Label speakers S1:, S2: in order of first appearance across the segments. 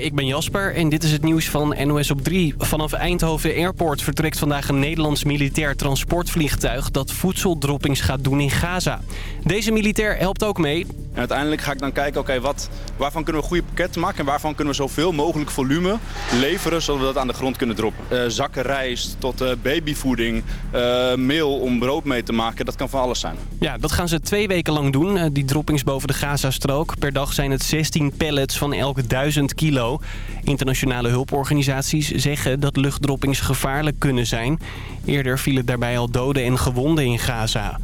S1: Goedemorgen, ik ben Jasper en dit is het nieuws van NOS op 3. Vanaf Eindhoven Airport vertrekt vandaag een Nederlands militair transportvliegtuig... dat voedseldroppings gaat doen in Gaza. Deze militair helpt ook mee.
S2: En uiteindelijk ga ik dan kijken, oké, wat waarvan kunnen we goede pakketten maken... en waarvan kunnen we zoveel mogelijk volume leveren... zodat we dat aan de grond kunnen droppen. Uh, zakken rijst tot uh, babyvoeding, uh, meel om brood mee te maken, dat kan van alles zijn.
S1: Ja, dat gaan ze twee weken lang doen, die droppings boven de Gazastrook. Per dag zijn het 16 pallets van elke 1000 kilo. Internationale hulporganisaties zeggen dat luchtdroppings gevaarlijk kunnen zijn. Eerder vielen daarbij al doden en gewonden in Gaza.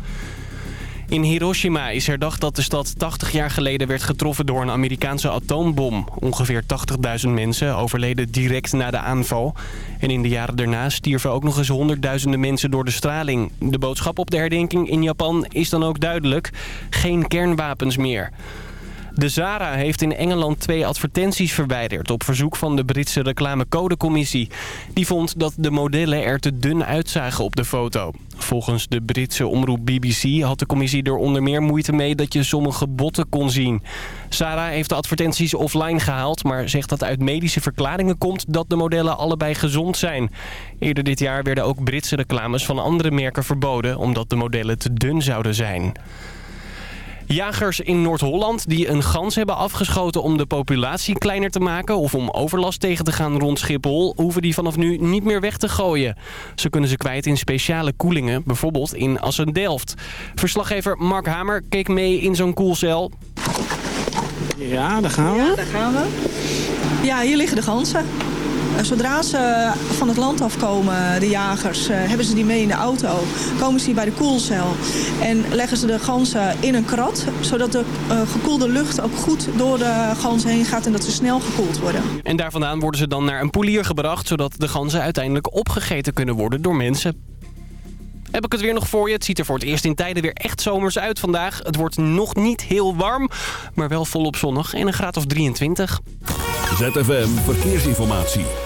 S1: In Hiroshima is herdacht dat de stad 80 jaar geleden werd getroffen door een Amerikaanse atoombom. Ongeveer 80.000 mensen overleden direct na de aanval. En in de jaren daarna stierven ook nog eens honderdduizenden mensen door de straling. De boodschap op de herdenking in Japan is dan ook duidelijk. Geen kernwapens meer. De Zara heeft in Engeland twee advertenties verwijderd... op verzoek van de Britse reclamecodecommissie. Die vond dat de modellen er te dun uitzagen op de foto. Volgens de Britse omroep BBC had de commissie er onder meer moeite mee... dat je sommige botten kon zien. Zara heeft de advertenties offline gehaald... maar zegt dat uit medische verklaringen komt dat de modellen allebei gezond zijn. Eerder dit jaar werden ook Britse reclames van andere merken verboden... omdat de modellen te dun zouden zijn. Jagers in Noord-Holland die een gans hebben afgeschoten om de populatie kleiner te maken... of om overlast tegen te gaan rond Schiphol... hoeven die vanaf nu niet meer weg te gooien. Ze kunnen ze kwijt in speciale koelingen, bijvoorbeeld in Assen-Delft. Verslaggever Mark Hamer keek mee in zo'n koelcel.
S3: Ja, daar gaan we.
S4: Ja, daar gaan we. Ja, hier liggen de ganzen. Eh, zodra ze van het land afkomen, de jagers, eh, hebben ze die mee in de auto. Komen ze hier bij de koelcel en leggen ze de ganzen in een krat. Zodat de gekoelde lucht ook goed door de ganzen heen gaat en dat ze snel gekoeld worden.
S1: En daar vandaan worden ze dan naar een poelier gebracht... zodat de ganzen uiteindelijk opgegeten kunnen worden door mensen. Heb ik het weer nog voor je. Het ziet er voor het eerst in tijden weer echt zomers uit vandaag. Het wordt nog niet heel warm, maar wel volop zonnig en een graad of 23.
S5: ZFM Verkeersinformatie.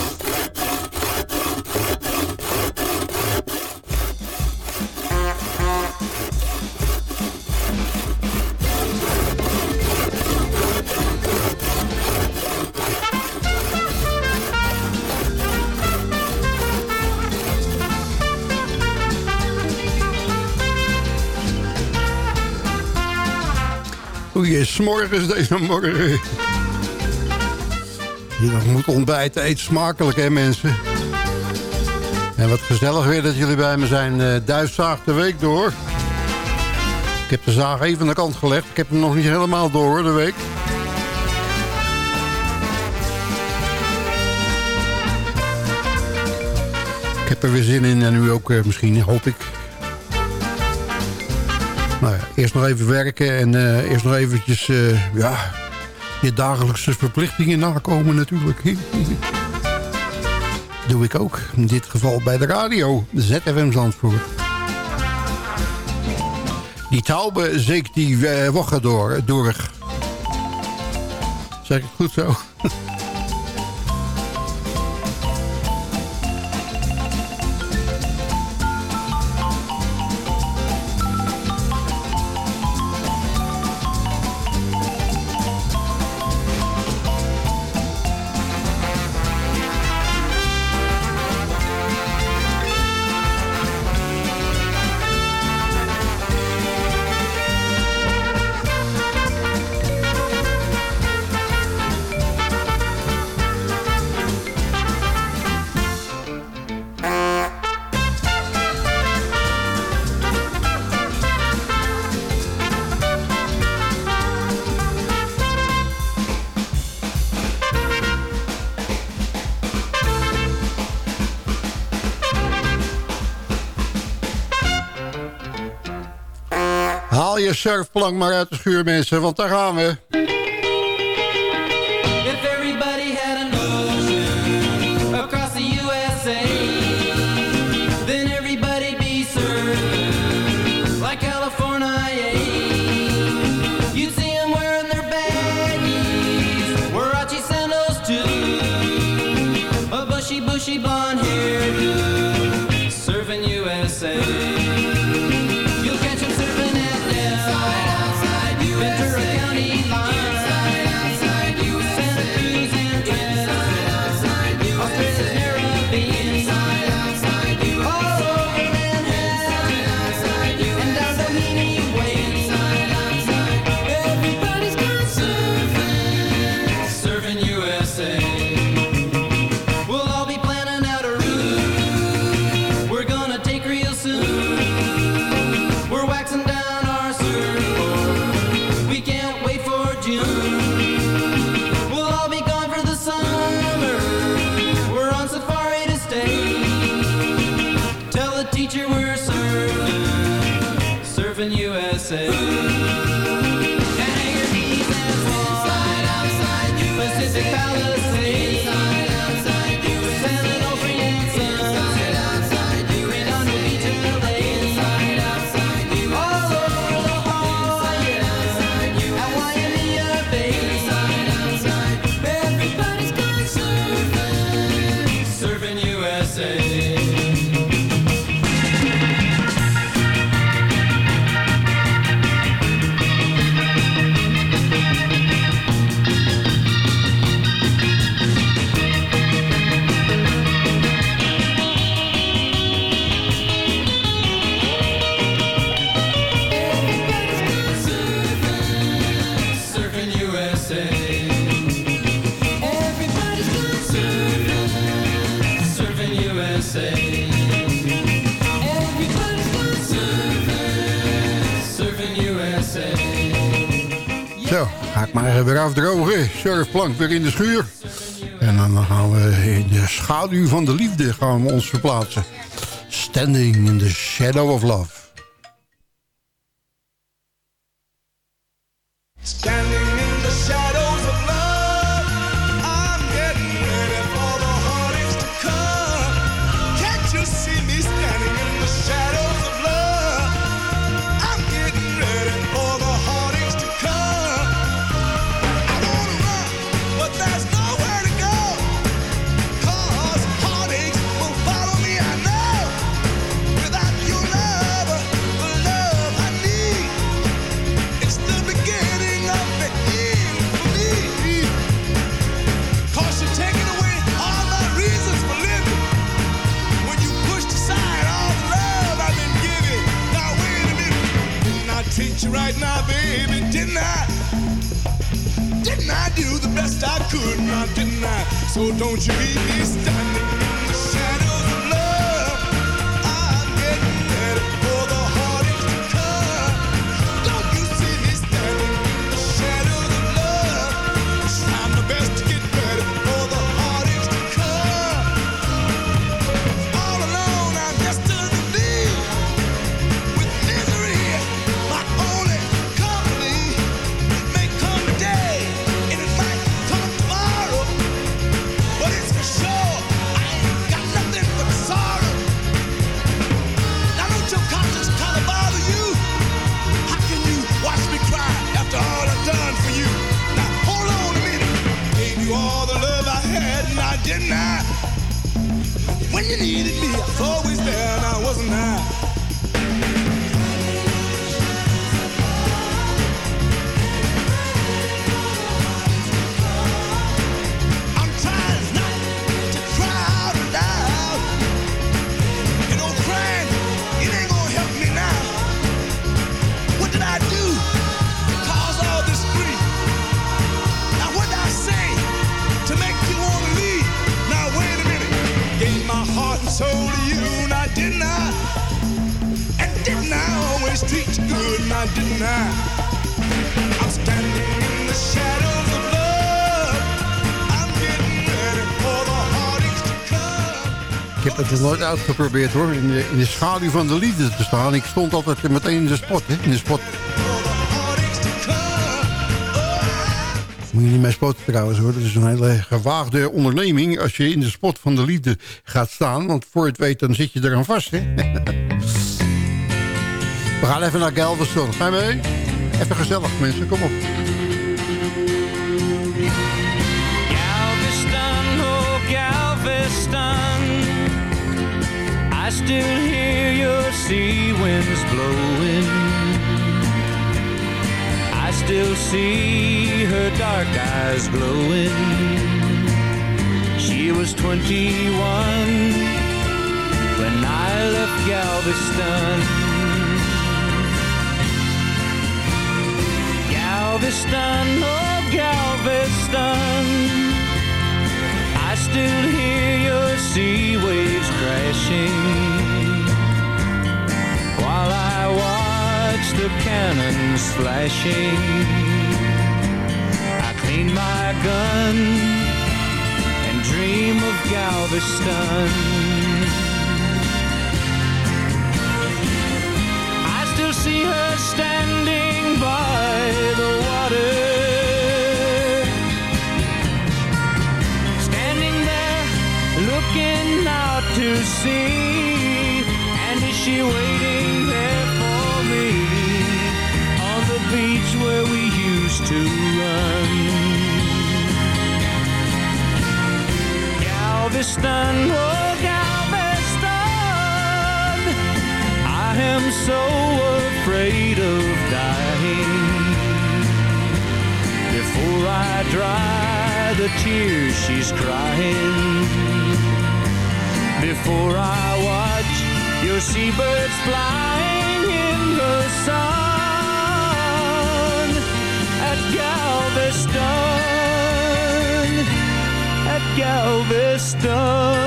S6: Goeiemorgen deze morgen. Je moet ontbijten, eet smakelijk hè mensen. En wat gezellig weer dat jullie bij me zijn. Uh, Duifzaag de week door. Ik heb de zaag even aan de kant gelegd. Ik heb hem nog niet helemaal door de week. Ik heb er weer zin in en u ook uh, misschien, hoop ik. Eerst nog even werken en uh, eerst nog eventjes uh, ja, je dagelijkse verplichtingen nakomen natuurlijk. Doe ik ook. In dit geval bij de radio, ZFM Zandvoort. Die taube zeek die uh, woche door, door. Zeg ik goed zo? surfplank maar uit de schuur, mensen. Want daar gaan we.
S7: Surfplank weer in de schuur. En dan gaan we in de schaduw van de liefde gaan we ons verplaatsen. Standing in the shadow of love. Nooit uitgeprobeerd hoor, in de, in de schaduw van de liefde te staan. Ik stond altijd meteen in de spot, hè, in de spot. Moet je niet mee spotten trouwens hoor. Dat is een hele gewaagde onderneming als je in de spot van de liefde gaat staan. Want voor je het weet dan zit je eraan vast. Hè? We gaan even naar Galveston. Ga je mee? Even gezellig mensen, kom op.
S8: still hear your sea winds blowing. I still see her dark eyes glowing. She was 21 when I left Galveston. Galveston, oh Galveston. I still hear your sea waves crashing while I watch the cannons flashing. I clean my gun and dream of Galveston. I still see her standing sea. And is she waiting there for me on the beach where we used to run? Galveston, oh Galveston, I am so afraid of dying. Before I dry the tears she's crying, before I watch your seabirds flying in the sun at Galveston, at Galveston.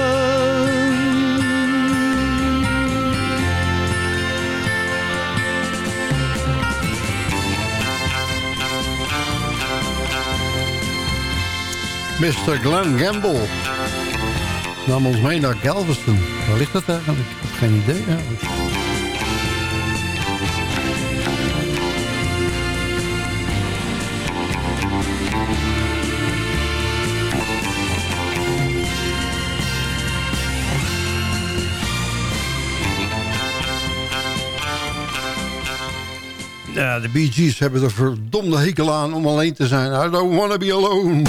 S9: Mr. Glenn Gamble nam ons mee naar Galveston. Waar ligt dat eigenlijk? Ik heb geen idee eigenlijk. De Bee Gees hebben er verdomde hekel aan om alleen te zijn. I don't wanna be alone.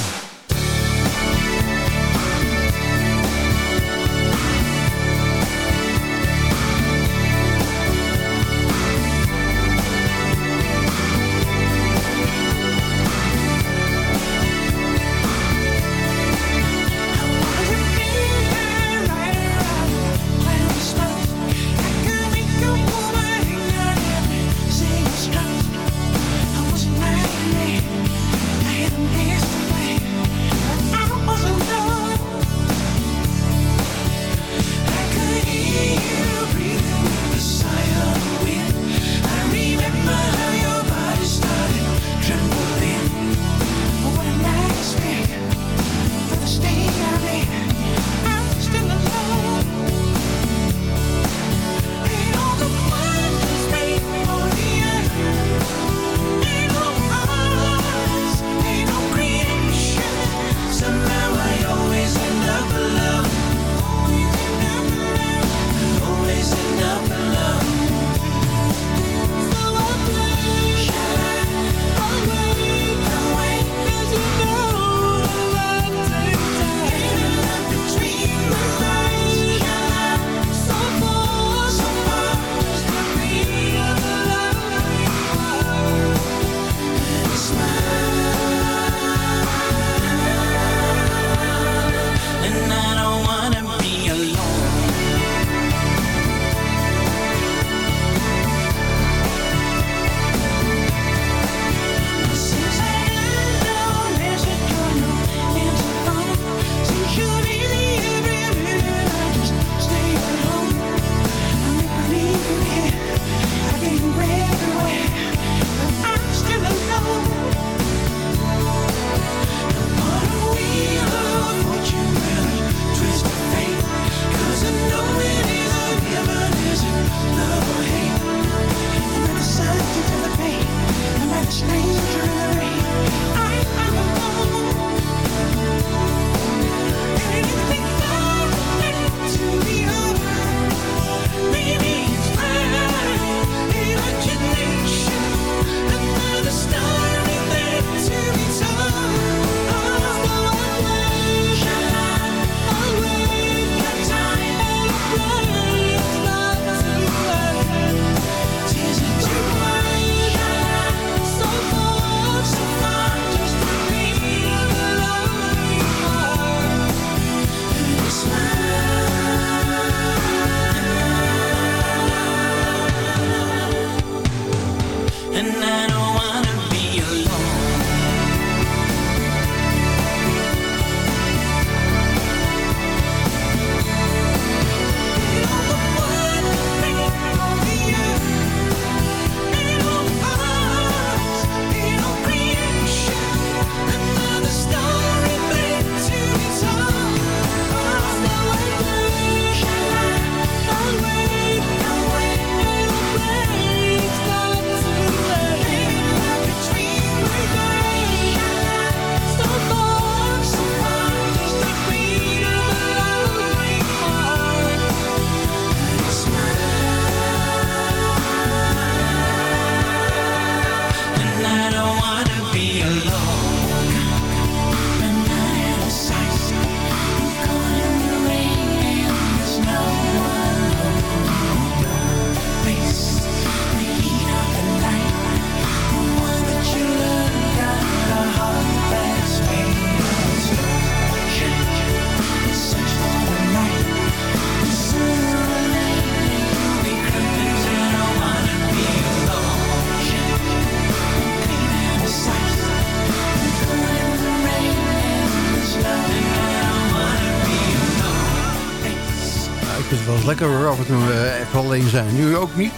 S6: Hoor, af en toe eh, even alleen zijn. Nu ook niet.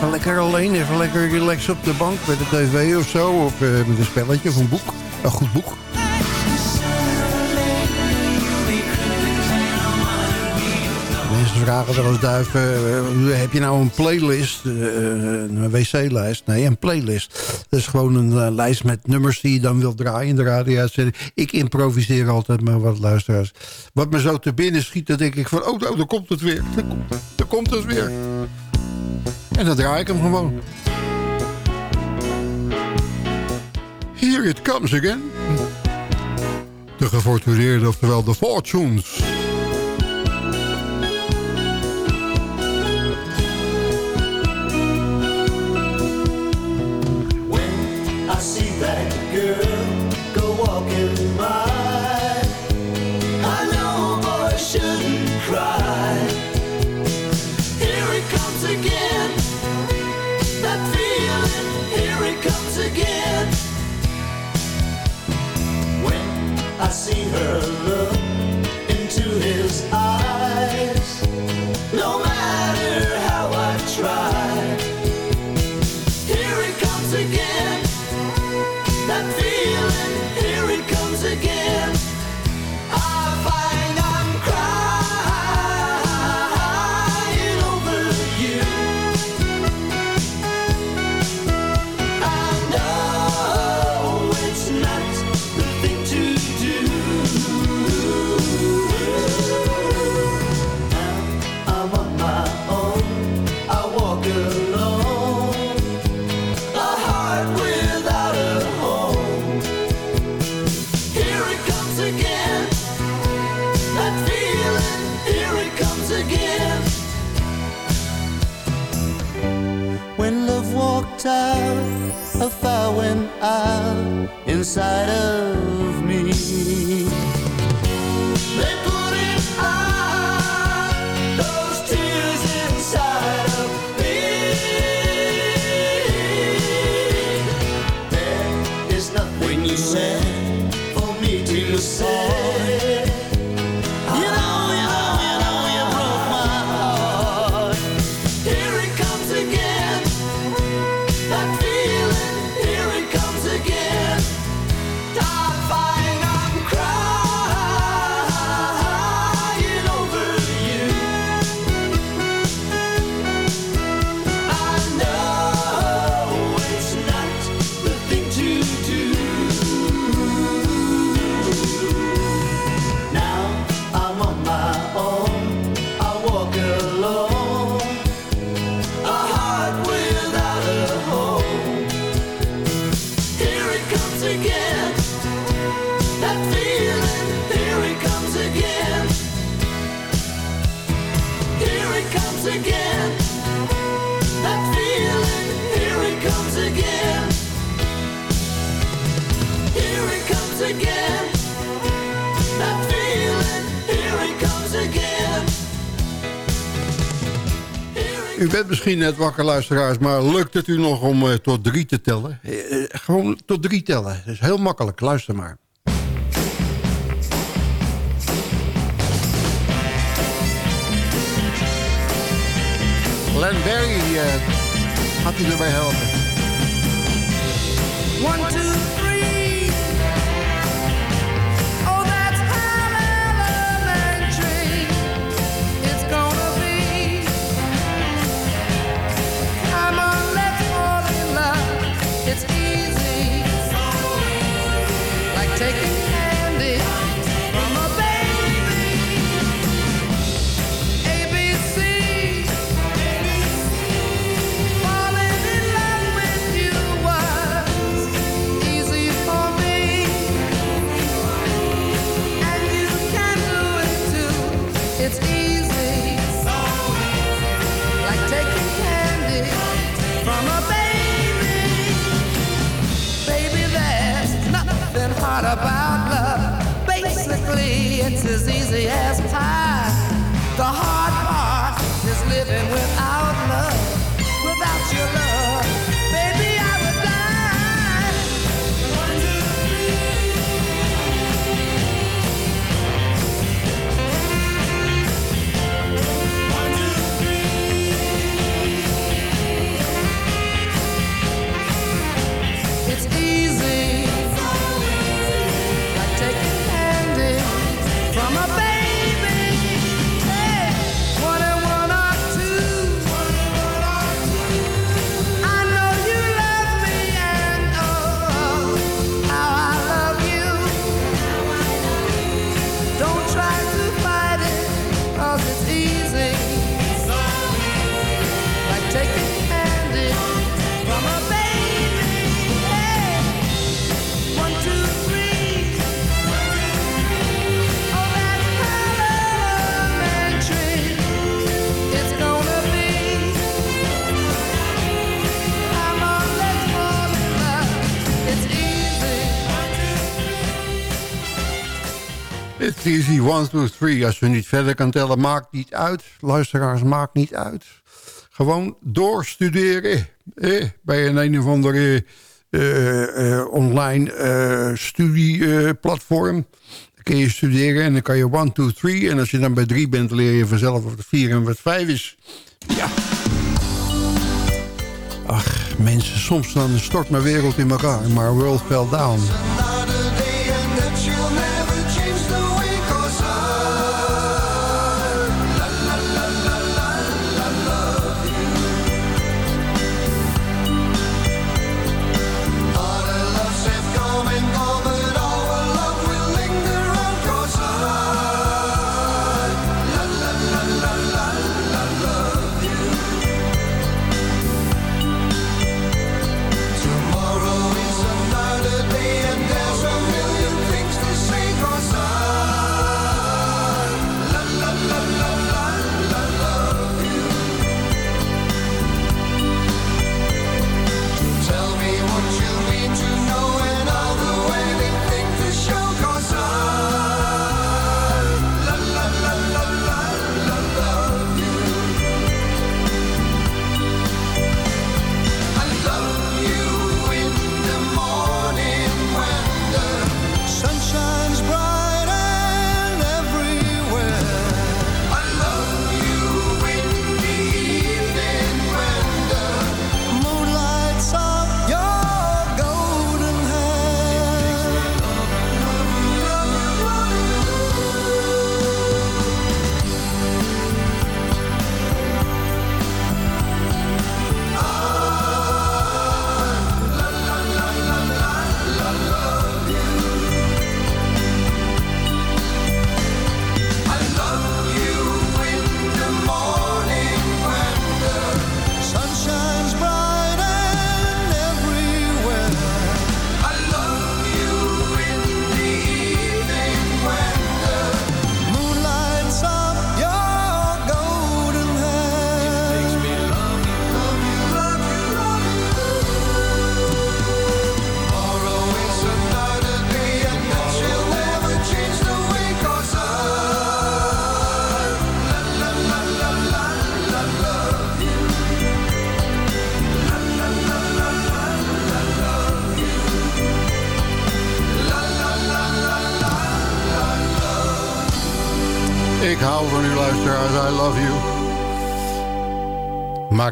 S6: Maar lekker alleen, even lekker relax op de bank met de tv of zo. Of eh, met een spelletje of een boek. Een goed boek. Vragen wel eens duif, eh, heb je nou een playlist, eh, een wc-lijst? Nee, een playlist. Dat is gewoon een eh, lijst met nummers die je dan wilt draaien in de radio-uitzending. Ik improviseer altijd maar wat luisteraars. Wat me zo te binnen schiet, dan denk ik van, oh, oh daar komt het weer. Daar komt, daar komt het weer. En dan draai ik hem gewoon. Here it comes again. De gefortuneerde, oftewel de Fortunes.
S10: See that girl go walking by. I know boy shouldn't cry. Here it comes again. That feeling, here it comes again. When I see her look inside of
S6: U bent misschien net wakker, luisteraars, maar lukt het u nog om eh, tot drie te tellen? Eh, eh, gewoon tot drie tellen. Dat is heel makkelijk, luister maar. Len Berry gaat u erbij helpen.
S10: One, two, three. yes Easy, 1, 2, 3. Als je niet verder kan tellen, maakt niet uit. Luisteraars, maakt niet uit. Gewoon doorstuderen. Eh, bij een een of andere uh, uh, eh, eh, online eh, uh, studieplatform. dan kun je studeren en dan kan je 1, 2, 3. En als je dan bij 3 bent, leer je vanzelf wat 4 en wat 5 is. Ja. Ach, mensen, soms dan stort mijn wereld in elkaar. Maar world fell down.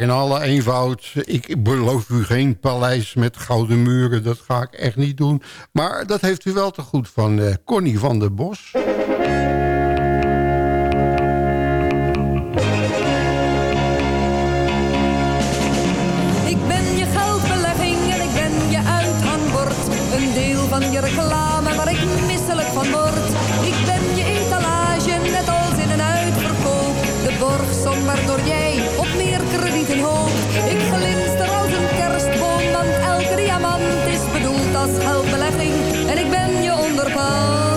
S10: En alle eenvoud. Ik beloof u geen paleis met gouden muren. Dat ga ik echt niet doen. Maar dat heeft u wel te goed van eh, Conny van der Bos.
S11: Ik ben je geldverlegging en ik ben je uithangbord. Een deel van je reclame waar ik misselijk van word. Ik ben je etalage, net als in een uitverkoop. De borgzang waardoor jij. geld belegging en ik ben je onderpaal.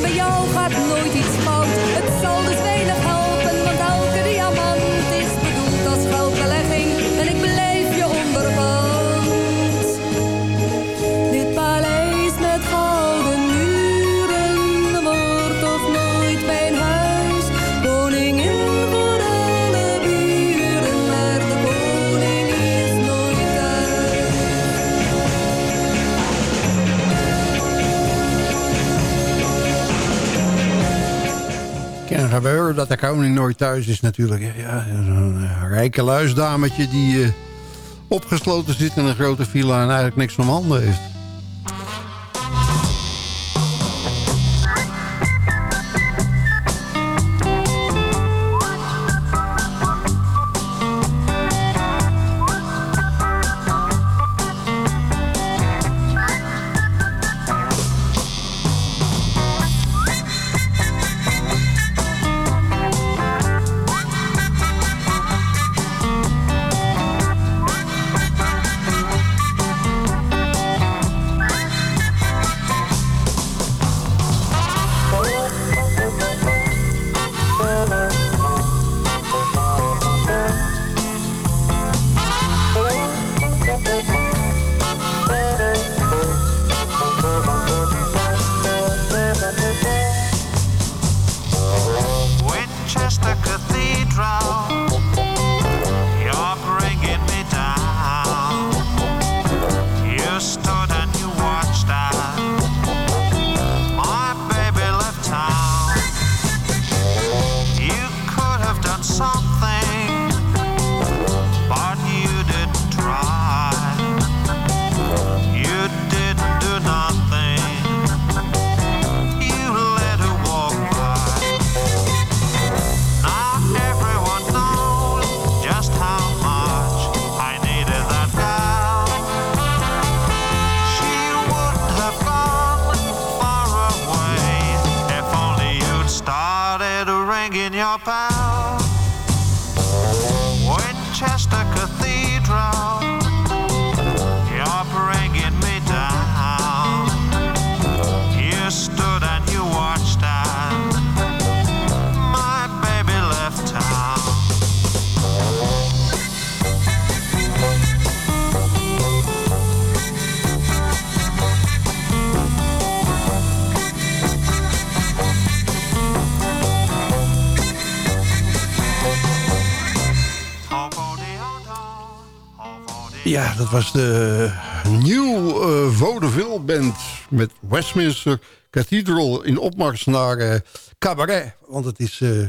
S11: En bij jou gaat nooit iets
S12: gebeuren dat de koning nooit thuis is natuurlijk. Ja, Zo'n eh, rijke luisdametje die eh, opgesloten zit in een grote villa... en eigenlijk niks om handen heeft. Dat was de New uh, Vaudeville Band met Westminster Cathedral in opmars naar eh, Cabaret. Want het is eh,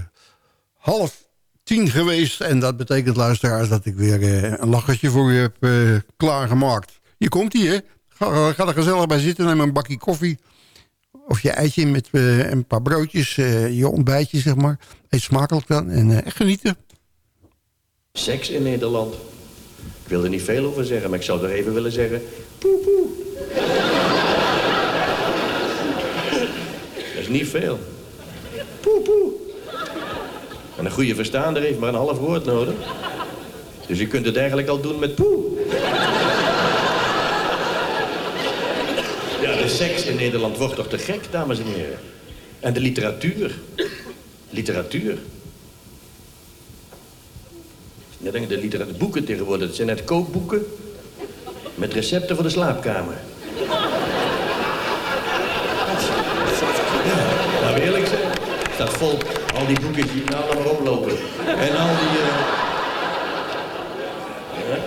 S12: half tien geweest en dat betekent, luisteraars, dat ik weer eh, een lachertje voor je heb eh, klaargemaakt. Je komt hier, hè? Ga, er gezellig bij zitten, neem een bakje koffie of je eitje met eh, een paar broodjes, eh, je ontbijtje, zeg maar. Eet smakelijk dan en eh, echt genieten.
S13: Seks in Nederland. Wil er niet veel over zeggen, maar ik zou er even willen zeggen... Poe, poe. Dat is niet veel. Poe, poe. En een goede verstaander heeft maar een half woord nodig. Dus je kunt het eigenlijk al doen met poe. Ja, de seks in Nederland wordt toch te gek, dames en heren. En de literatuur. Literatuur. Denk de literatuur, boeken tegenwoordig, dat zijn net kookboeken met recepten voor de slaapkamer. Ja, we eerlijk zijn. Staat vol, al die boeken die nou allemaal oplopen. En al die... eh.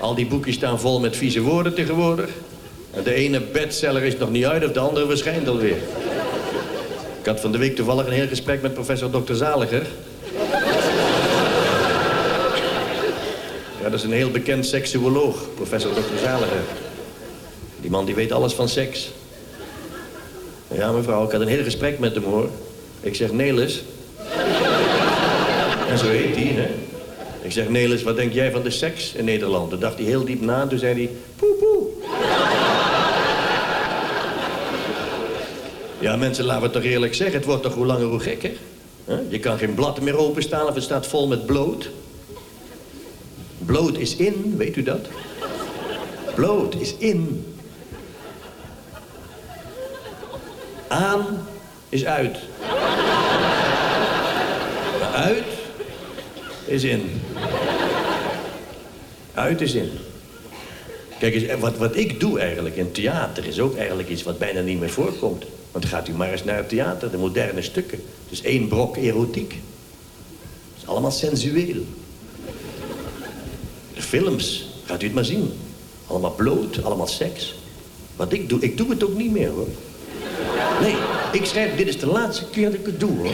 S13: Al die boekjes staan vol met vieze woorden tegenwoordig. En de ene bestseller is nog niet uit of de andere verschijnt alweer. Ik had van de week toevallig een heel gesprek met professor Dr. Zaliger. Dat is een heel bekend seksuoloog, professor Dr. Zaliger. Die man die weet alles van seks. Ja, mevrouw, ik had een heel gesprek met hem, hoor. Ik zeg, Nelis. En zo heet hij, hè. Ik zeg, Nelis, wat denk jij van de seks in Nederland? Toen dacht hij heel diep na en toen zei hij, poe poe. Ja, mensen, laten we het toch eerlijk zeggen. Het wordt toch hoe langer hoe gekker. Je kan geen blad meer openstaan of het staat vol met bloot. Bloot is in, weet u dat? Bloot is in. Aan is uit. Uit is in. Uit is in. Kijk eens, en wat, wat ik doe eigenlijk in theater is ook eigenlijk iets wat bijna niet meer voorkomt. Want gaat u maar eens naar het theater, de moderne stukken. Het is één brok erotiek. Het is allemaal sensueel. Films, gaat u het maar zien. Allemaal bloot, allemaal seks. Wat ik doe, ik doe het ook niet meer hoor. Nee, ik schrijf, dit is de laatste keer dat ik het doe hoor.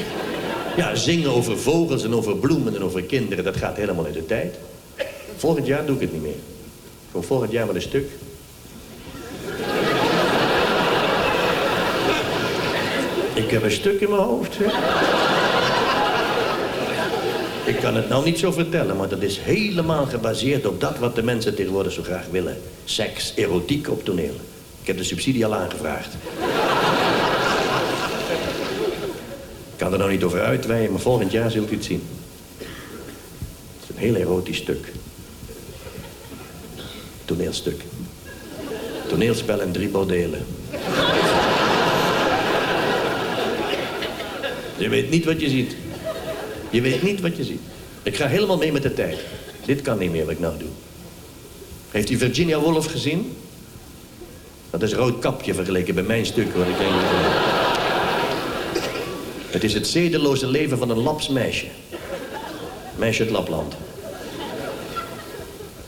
S13: Ja, zingen over vogels en over bloemen en over kinderen, dat gaat helemaal in de tijd. Volgend jaar doe ik het niet meer. Gewoon volgend jaar met een stuk. Ik heb een stuk in mijn hoofd. Hè? Kan het nou niet zo vertellen, maar dat is helemaal gebaseerd op dat wat de mensen tegenwoordig zo graag willen. Seks, erotiek op toneel. Ik heb de subsidie al aangevraagd. Ik kan er nou niet over uitweiden, maar volgend jaar zult u het zien. Het is een heel erotisch stuk. Toneelstuk. Toneelspel en drie bordelen. Je weet niet wat je ziet. Je weet niet wat je ziet. Ik ga helemaal mee met de tijd. Dit kan niet meer wat ik nou doe. Heeft u Virginia Woolf gezien? Dat is rood kapje vergeleken bij mijn stuk wat ik doe. Het is het zedeloze leven van een Laps meisje. Meisje uit Lapland.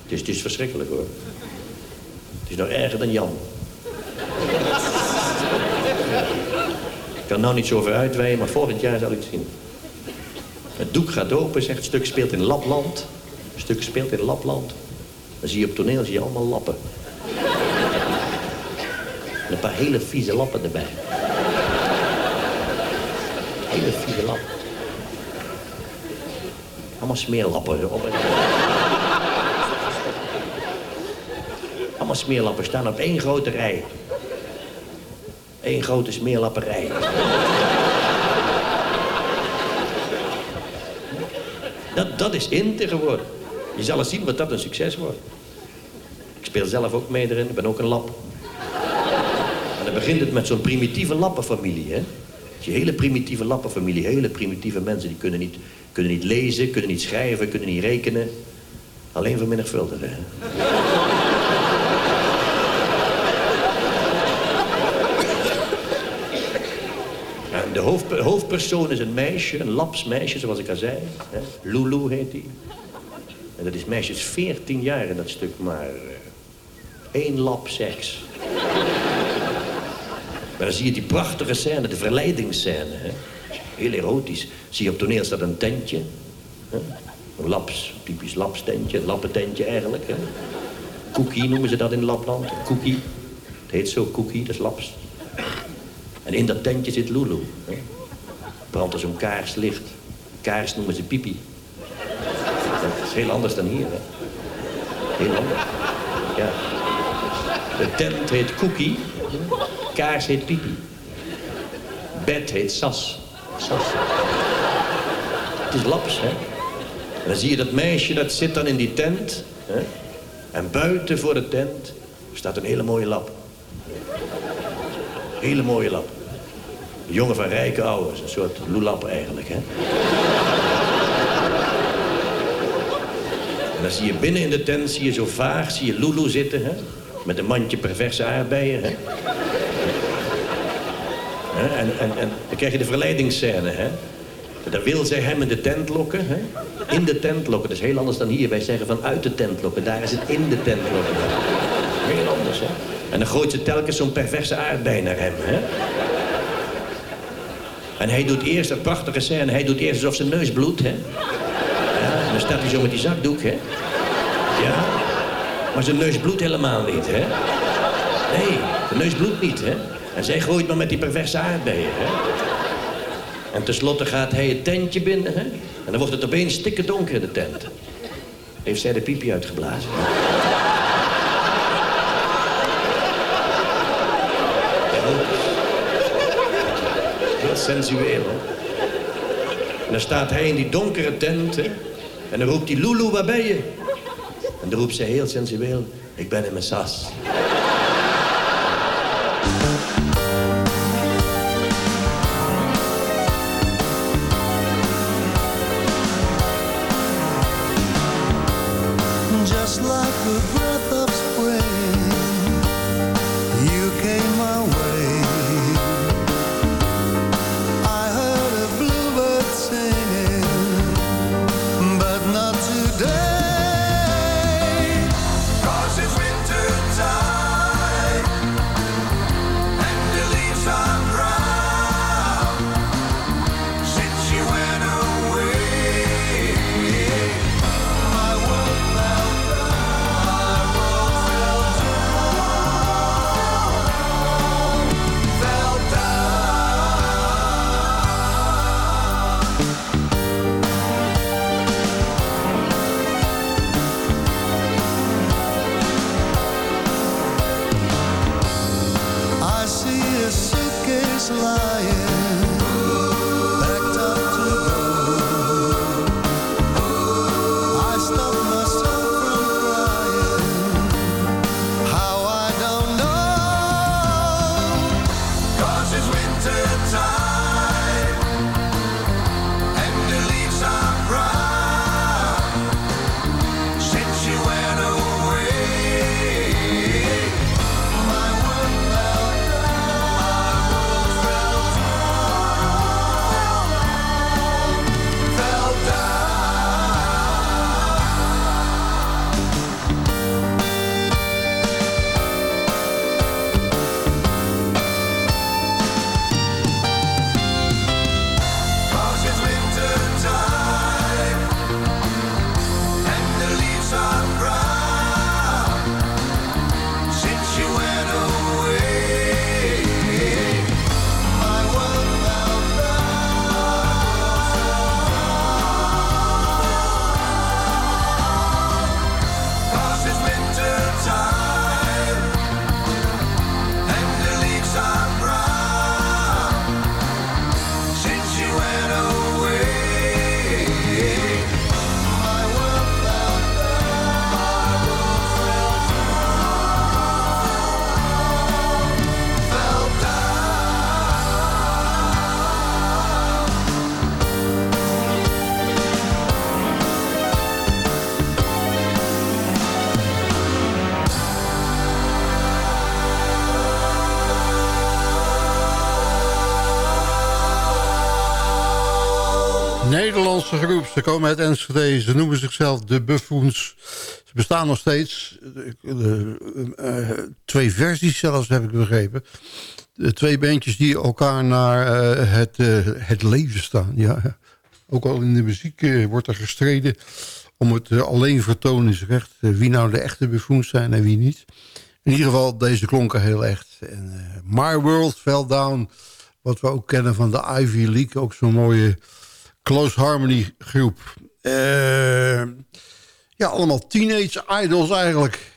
S13: Het is, is verschrikkelijk hoor. Het is nog erger dan Jan. Ik kan nou niet zo over uitweiden, maar volgend jaar zal ik het zien. Het doek gaat open, zegt het stuk speelt in Lapland. Het stuk speelt in Lapland. Dan zie je op toneel zie je allemaal lappen. En een paar hele vieze lappen erbij. Hele vieze lappen. Allemaal smeerlappen erop. Allemaal smeerlappen staan op één grote rij. Eén grote smeerlapperij. Dat, dat is in tegenwoordig. Je zal eens zien wat dat een succes wordt. Ik speel zelf ook mee erin, ik ben ook een lap. En dan begint het met zo'n primitieve lappenfamilie, hè. Die hele primitieve lappenfamilie, hele primitieve mensen... die kunnen niet, kunnen niet lezen, kunnen niet schrijven, kunnen niet rekenen. Alleen vermenigvuldigen, hè. Hoofd, hoofdpersoon is een meisje, een lapsmeisje, zoals ik al zei. Hè? Lulu heet die. En dat is meisjes 14 jaar in dat stuk, maar eh, één lap seks. Maar dan zie je die prachtige scène, de verleidingsscène. Hè? Heel erotisch. Zie je op toneel staat een tentje. Hè? Een laps, typisch lapstentje, een lappententje eigenlijk. Hè? Cookie noemen ze dat in Lapland. Cookie. Het heet zo cookie, dat is laps. En in dat tentje zit Lulu. Hè? Brandt zo'n kaarslicht. Kaars noemen ze pipi. Dat is heel anders dan hier, hè. Heel anders. Ja. De tent heet Cookie. Kaars heet pipi. Bed heet Sas. Sas. Het is laps, hè. En dan zie je dat meisje, dat zit dan in die tent. Hè? En buiten voor de tent staat een hele mooie lap. Hele mooie lap. Jongen van rijke ouders. Een soort loelap eigenlijk, hè. En dan zie je binnen in de tent, zie je zo vaag, zie je Lulu zitten, hè. Met een mandje perverse aardbeien, hè. En, en, en dan krijg je de verleidingsscène, hè.
S10: Daar wil zij hem in de tent lokken. Hè? In de tent lokken. Dat is heel anders dan hier. Wij zeggen van uit de tent lokken. Daar is het in de tent lokken. Heel anders, hè? En dan gooit ze telkens zo'n perverse aardbei naar hem, hè? En hij doet eerst, een prachtige scène, hij doet eerst alsof zijn neus bloedt, hè? Ja, dan staat hij zo met die zakdoek, hè? Ja, maar zijn neus bloedt helemaal niet, hè? Nee, de neus bloedt niet, hè? En zij gooit maar met die perverse aardbeien, hè? En tenslotte gaat hij het tentje binnen, hè? En dan wordt het opeens stikken donker in de tent. Heeft zij de piepje uitgeblazen. Heel sensueel? En dan staat hij in die donkere tent, hè? En dan roept hij, Lulu, waar ben je? En dan roept zij heel sensueel, ik ben in mijn sas.
S6: Ze komen uit Enschede. Ze noemen zichzelf de Buffoons. Ze bestaan nog steeds. Eh, twee versies zelfs, heb ik begrepen. De twee bandjes die elkaar naar eh, het, eh, het leven staan. Ja. Ook al in de muziek wordt er gestreden om het alleen vertoningsrecht. eh, wie nou de echte Buffoons zijn en wie niet. In ieder geval, deze klonken heel echt. En, My World Fell Down. Wat we ook kennen van de Ivy League. Ook zo'n mooie Close Harmony groep. Eh, ja, allemaal teenage idols eigenlijk.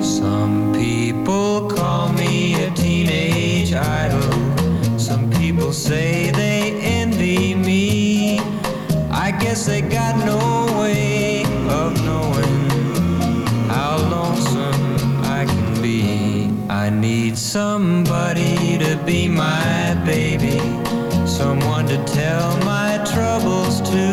S8: Some people call me a teenage idol. Some people say they envy me. I guess they got no way need somebody to be my baby, someone to tell my troubles to.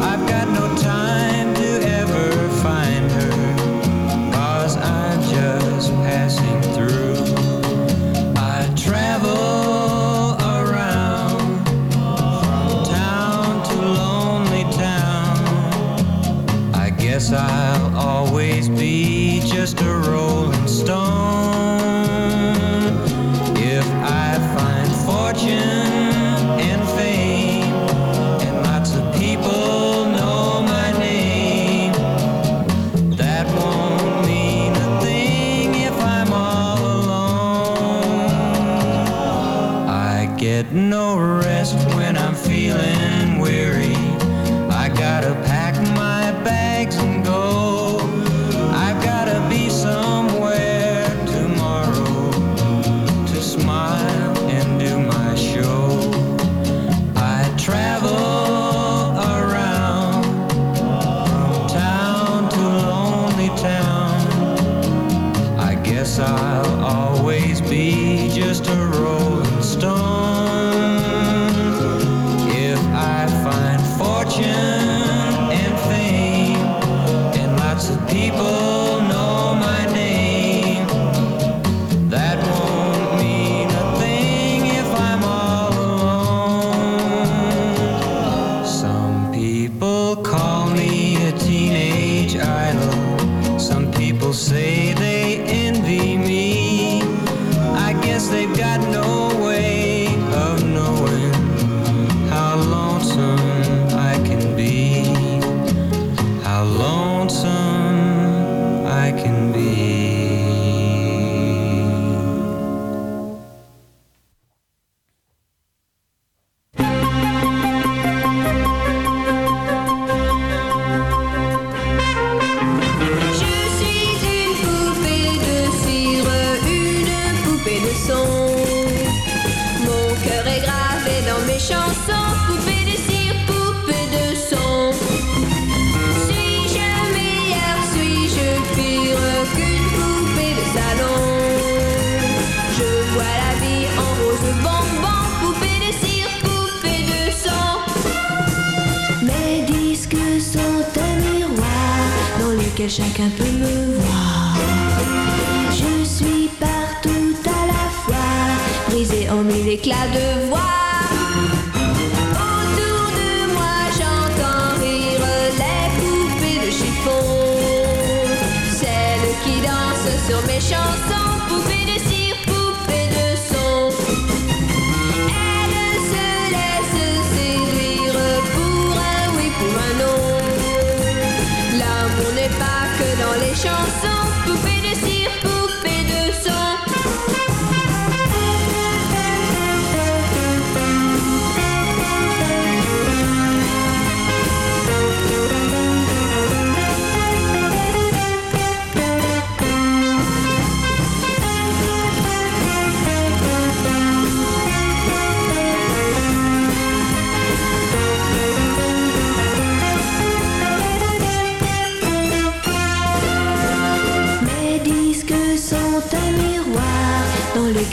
S8: I've got no time to ever find her, cause I'm just passing through. I travel around from town to lonely town. I guess I'll always be just a road. get no
S14: rest.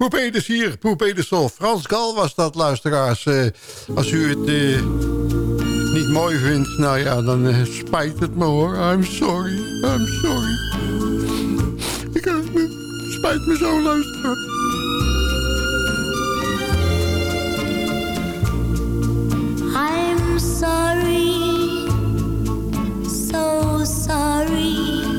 S6: Poepé hier, Poepé of Frans Gal was dat, luisteraars. Eh, als u het eh, niet mooi vindt, nou ja, dan eh, spijt het me hoor. I'm sorry, I'm sorry. Ik, me, spijt me zo, luisteraar.
S10: I'm sorry, so sorry.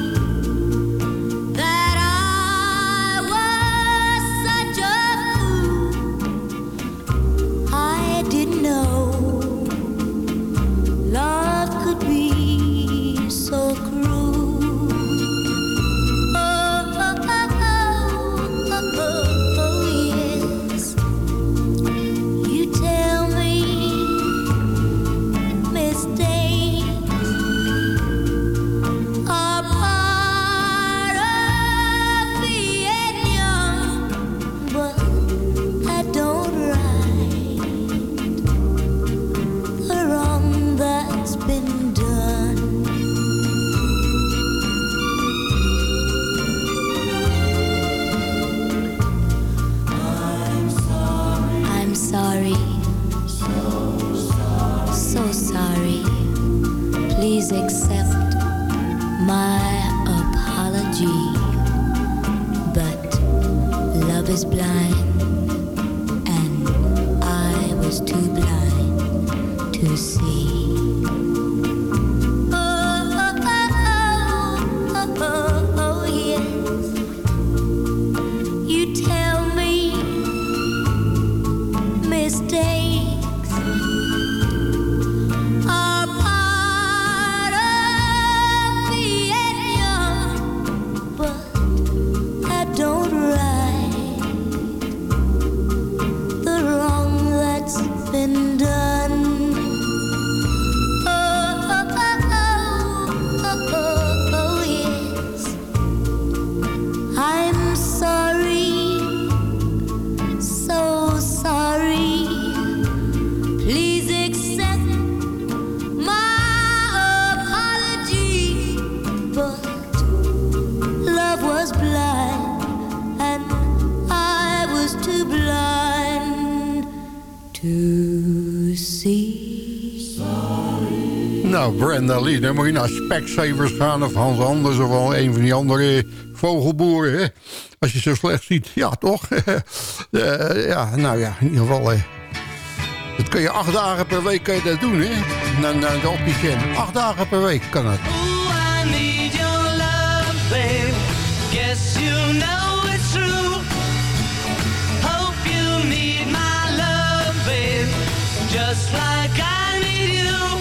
S6: Nou, dan moet je naar Specsavers gaan of Hans Anders of wel een van die andere vogelboeren. Hè? Als je zo slecht ziet, ja toch? Eh, ja, nou ja, in ieder geval. eh, dat kun je acht dagen per week je dat doen, hè? Naar, naar de opticien. Acht dagen per week kan het.
S15: Just like I need you.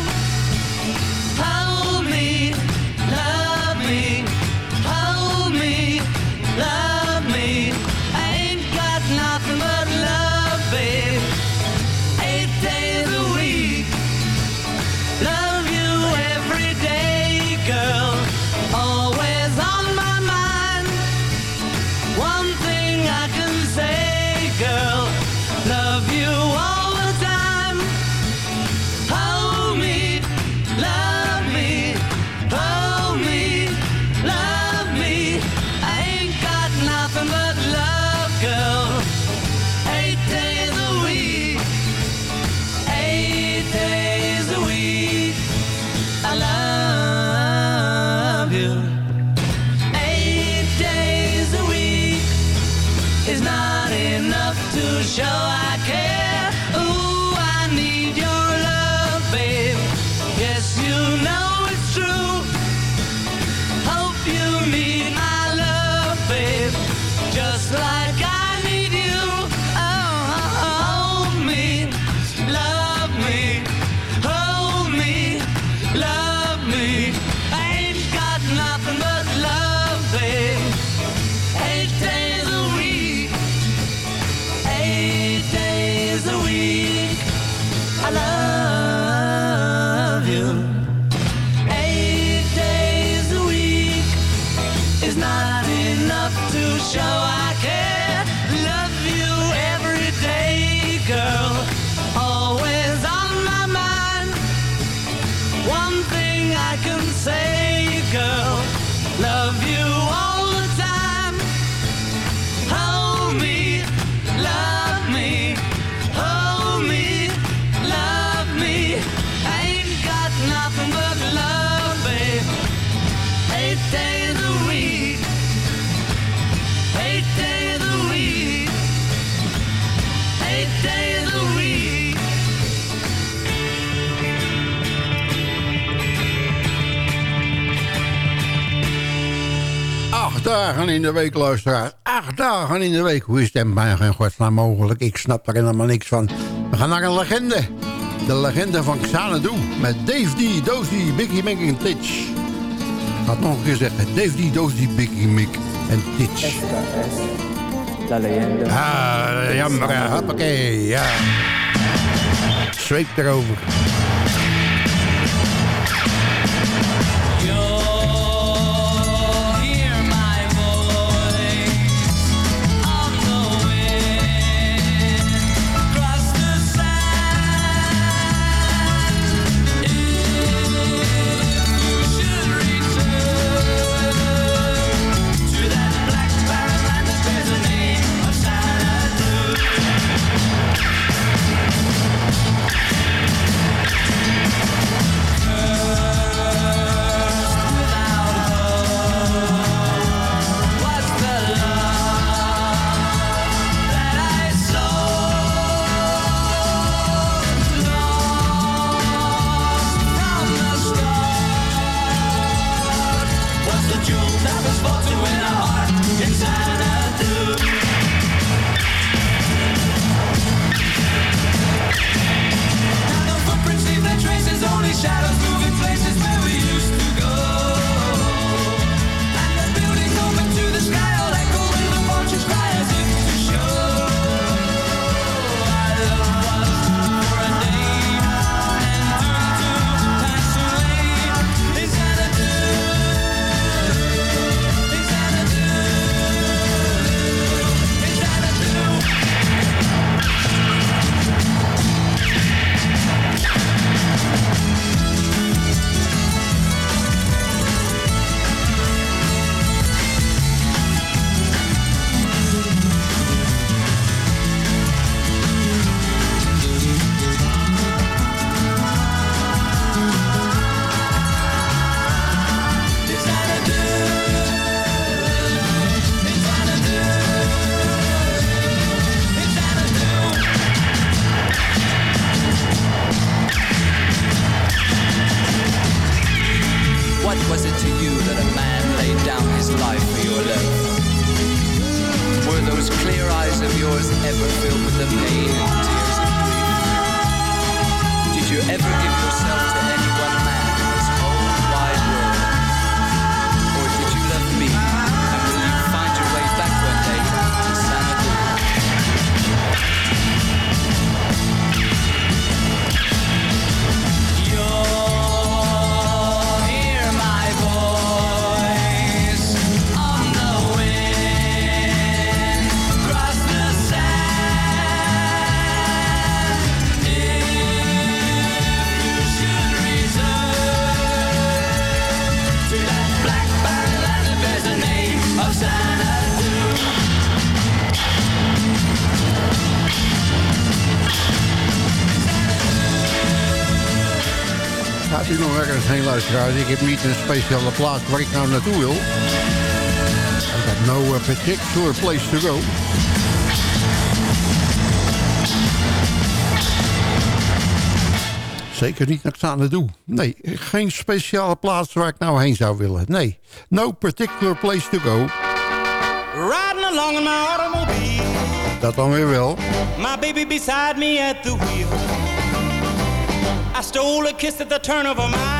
S15: Is not enough to show I care.
S6: Dagen in de week, luisteraar. Acht dagen in de week. Hoe is het mij geen godsnaam mogelijk? Ik snap er helemaal niks van. We gaan naar een legende. De legende van Xanadu. Met Dave D, Dozy, Biggie Mick en Titch. Ik ga het nog een keer zeggen. Dave D, Dozy, Biggie Mick en Titch.
S16: La leyenda.
S6: Ah, jammer. ja. Hoppakee, ja. Zweep erover. Heen, luisteraars? Ik heb niet een speciale plaats waar ik nou naartoe wil. I got no uh, particular place to go. Zeker niet naar Xanadu. Nee, geen speciale plaats waar ik nou heen zou willen. Nee, no particular place to go.
S17: Riding along in my automobile.
S6: Dat dan weer wel.
S17: My baby beside me at the wheel. I stole a kiss at the turn of a mile.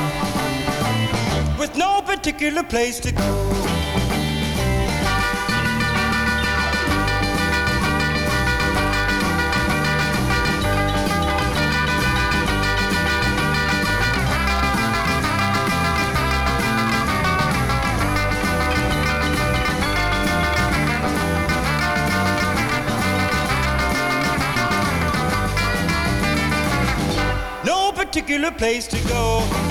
S17: With no particular place to go. no particular place to go.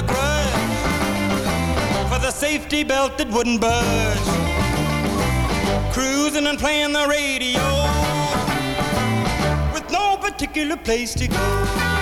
S17: safety belt that wouldn't budge. Cruising and playing the radio with no particular place to go.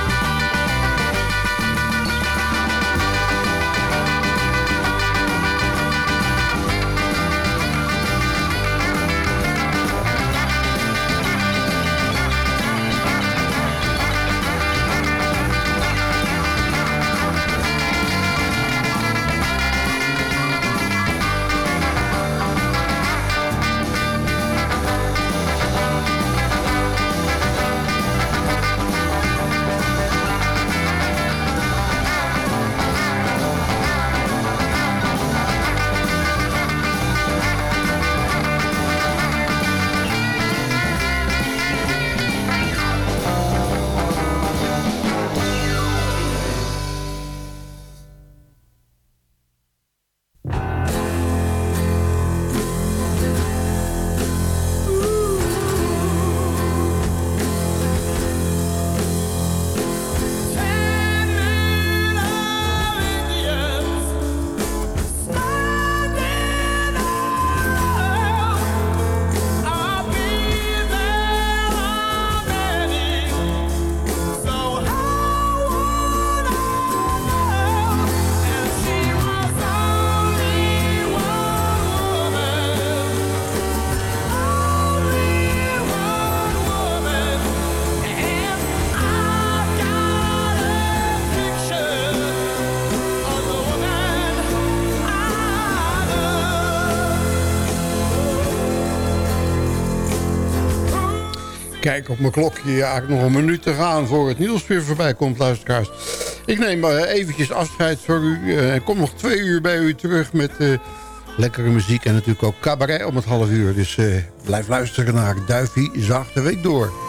S6: Kijk op mijn klokje, ja, nog een minuut te gaan voor het nieuws weer voorbij komt, luisteraars. Ik neem eh, eventjes afscheid voor u. eh, en kom nog twee uur bij u terug met eh, lekkere muziek. En natuurlijk ook cabaret om het half uur. Dus blijf luisteren naar Duifie Zaag de Week door.